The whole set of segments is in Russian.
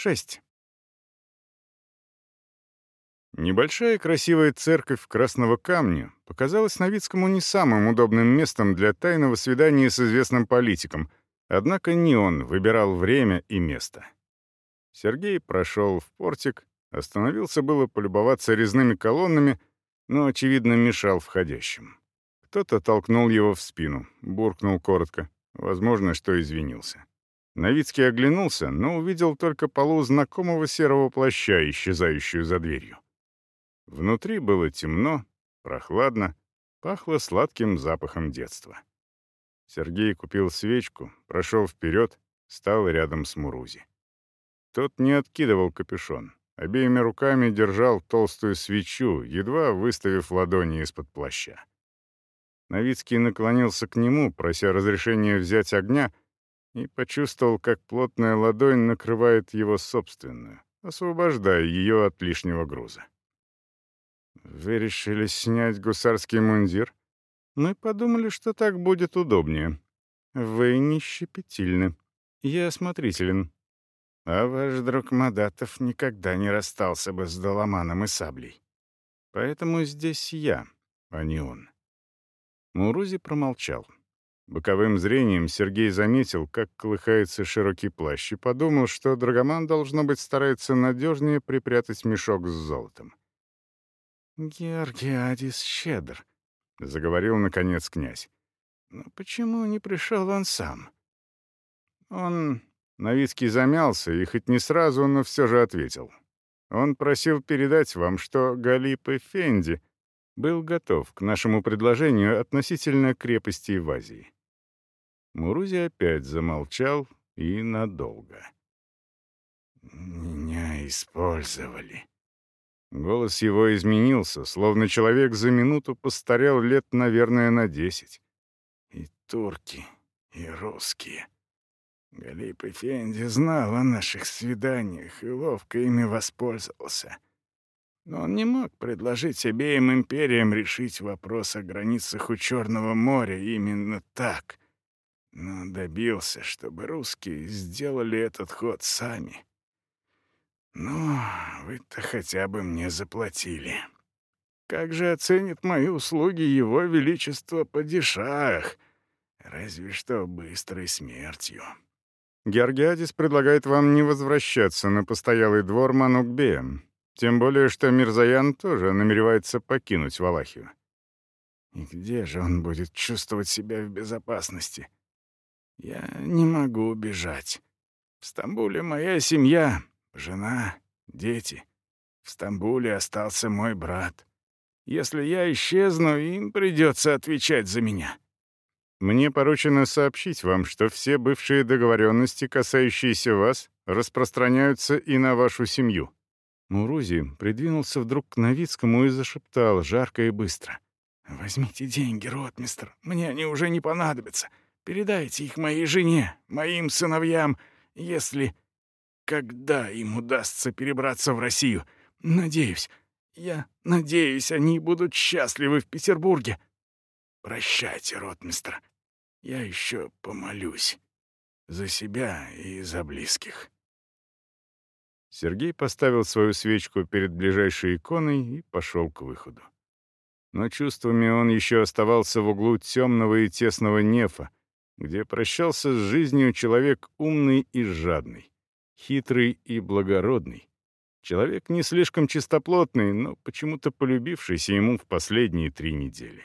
Шесть. Небольшая красивая церковь красного камня показалась Новицкому не самым удобным местом для тайного свидания с известным политиком, однако не он выбирал время и место. Сергей прошел в портик, остановился было полюбоваться резными колоннами, но, очевидно, мешал входящим. Кто-то толкнул его в спину, буркнул коротко, возможно, что извинился. Новицкий оглянулся, но увидел только полу знакомого серого плаща, исчезающую за дверью. Внутри было темно, прохладно, пахло сладким запахом детства. Сергей купил свечку, прошел вперед, стал рядом с Мурузи. Тот не откидывал капюшон, обеими руками держал толстую свечу, едва выставив ладони из-под плаща. Новицкий наклонился к нему, прося разрешения взять огня, и почувствовал, как плотная ладонь накрывает его собственную, освобождая ее от лишнего груза. «Вы решили снять гусарский мундир? Мы подумали, что так будет удобнее. Вы не щепетильны. Я осмотрителен. А ваш друг Мадатов никогда не расстался бы с доломаном и саблей. Поэтому здесь я, а не он». Мурузи промолчал. Боковым зрением Сергей заметил, как колыхается широкий плащ, и подумал, что Драгоман, должно быть, старается надежнее припрятать мешок с золотом. «Георгиадис щедр», — заговорил, наконец, князь. «Но почему не пришел он сам?» Он... Новицкий замялся, и хоть не сразу, но все же ответил. Он просил передать вам, что Галип Эфенди был готов к нашему предложению относительно крепости в Азии. Мурузи опять замолчал и надолго. «Меня использовали», Голос его изменился, словно человек за минуту постарел лет, наверное, на десять. И турки, и русские. Галип Эфенди знал о наших свиданиях и ловко ими воспользовался. Но он не мог предложить обеим империям решить вопрос о границах у Черного моря именно так. Но добился, чтобы русские сделали этот ход сами — «Ну, вы-то хотя бы мне заплатили. Как же оценит мои услуги его величество падишах? Разве что быстрой смертью». Георгиадис предлагает вам не возвращаться на постоялый двор Манукбея, тем более что Мирзаян тоже намеревается покинуть Валахию. И где же он будет чувствовать себя в безопасности? Я не могу убежать. В Стамбуле моя семья, Жена, дети. В Стамбуле остался мой брат. Если я исчезну, им придется отвечать за меня. Мне поручено сообщить вам, что все бывшие договоренности, касающиеся вас, распространяются и на вашу семью». Мурузи придвинулся вдруг к Новицкому и зашептал жарко и быстро. «Возьмите деньги, ротмистр, мне они уже не понадобятся. Передайте их моей жене, моим сыновьям, если...» когда им удастся перебраться в Россию. Надеюсь, я надеюсь, они будут счастливы в Петербурге. Прощайте, ротмистр. Я еще помолюсь. За себя и за близких. Сергей поставил свою свечку перед ближайшей иконой и пошел к выходу. Но чувствами он еще оставался в углу темного и тесного нефа, где прощался с жизнью человек умный и жадный хитрый и благородный. Человек не слишком чистоплотный, но почему-то полюбившийся ему в последние три недели.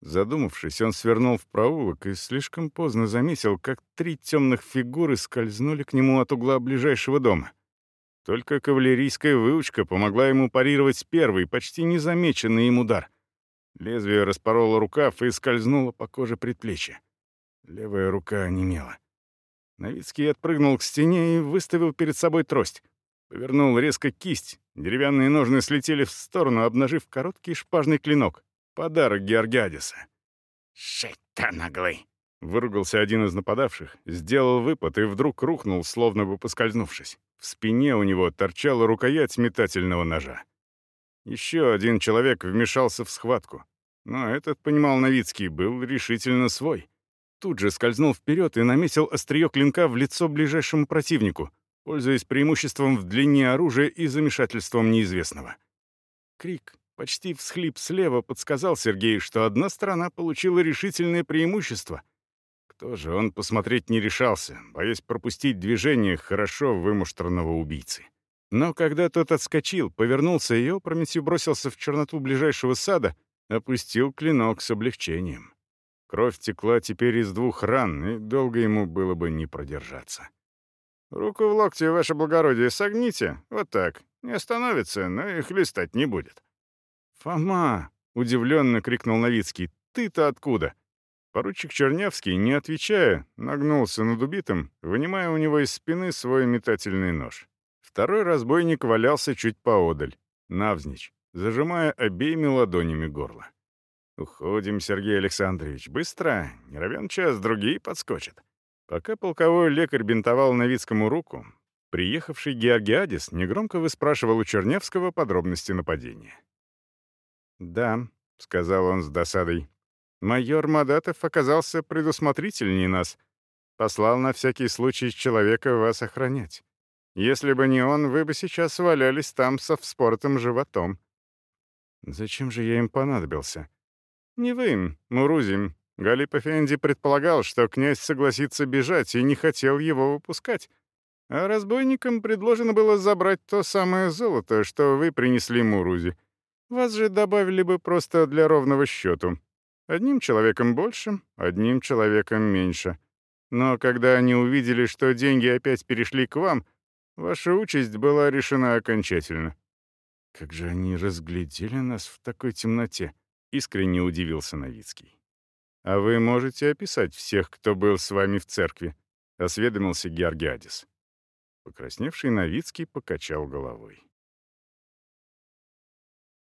Задумавшись, он свернул в проулок и слишком поздно заметил, как три темных фигуры скользнули к нему от угла ближайшего дома. Только кавалерийская выучка помогла ему парировать первый, почти незамеченный им удар. Лезвие распороло рукав и скользнуло по коже предплечья. Левая рука онемела. Новицкий отпрыгнул к стене и выставил перед собой трость. Повернул резко кисть. Деревянные ножны слетели в сторону, обнажив короткий шпажный клинок. Подарок Георгиадиса. «Шить-то наглый!» — выругался один из нападавших, сделал выпад и вдруг рухнул, словно бы поскользнувшись. В спине у него торчала рукоять метательного ножа. Еще один человек вмешался в схватку. Но этот, понимал Новицкий, был решительно свой — Тут же скользнул вперед и наметил острие клинка в лицо ближайшему противнику. пользуясь преимуществом в длине оружия и замешательством неизвестного. Крик, почти всхлип слева, подсказал Сергею, что одна сторона получила решительное преимущество. Кто же он посмотреть не решался, боясь пропустить движение хорошо вымуштранного убийцы. Но когда тот отскочил, повернулся и опрометью бросился в черноту ближайшего сада, опустил клинок с облегчением. Кровь текла теперь из двух ран, и долго ему было бы не продержаться. «Руку в локте, ваше благородие, согните. Вот так. Не остановится, но и хлестать не будет». «Фома!» — удивленно крикнул Новицкий. «Ты-то откуда?» Поручик Чернявский, не отвечая, нагнулся над убитым, вынимая у него из спины свой метательный нож. Второй разбойник валялся чуть поодаль, навзничь, зажимая обеими ладонями горло. «Уходим, Сергей Александрович, быстро, не равен час, другие подскочат». Пока полковой лекарь бинтовал Новицкому руку, приехавший Георгиадис негромко выспрашивал у Черневского подробности нападения. «Да», — сказал он с досадой, — «майор Мадатов оказался предусмотрительнее нас, послал на всякий случай человека вас охранять. Если бы не он, вы бы сейчас валялись там со вспоротым животом». «Зачем же я им понадобился?» «Не вы, Мурузим. Галип Эфенди предполагал, что князь согласится бежать и не хотел его выпускать. А разбойникам предложено было забрать то самое золото, что вы принесли Мурузи. Вас же добавили бы просто для ровного счету. Одним человеком больше, одним человеком меньше. Но когда они увидели, что деньги опять перешли к вам, ваша участь была решена окончательно». «Как же они разглядели нас в такой темноте?» — искренне удивился Новицкий. «А вы можете описать всех, кто был с вами в церкви?» — осведомился Георгиадис. Покрасневший Новицкий покачал головой.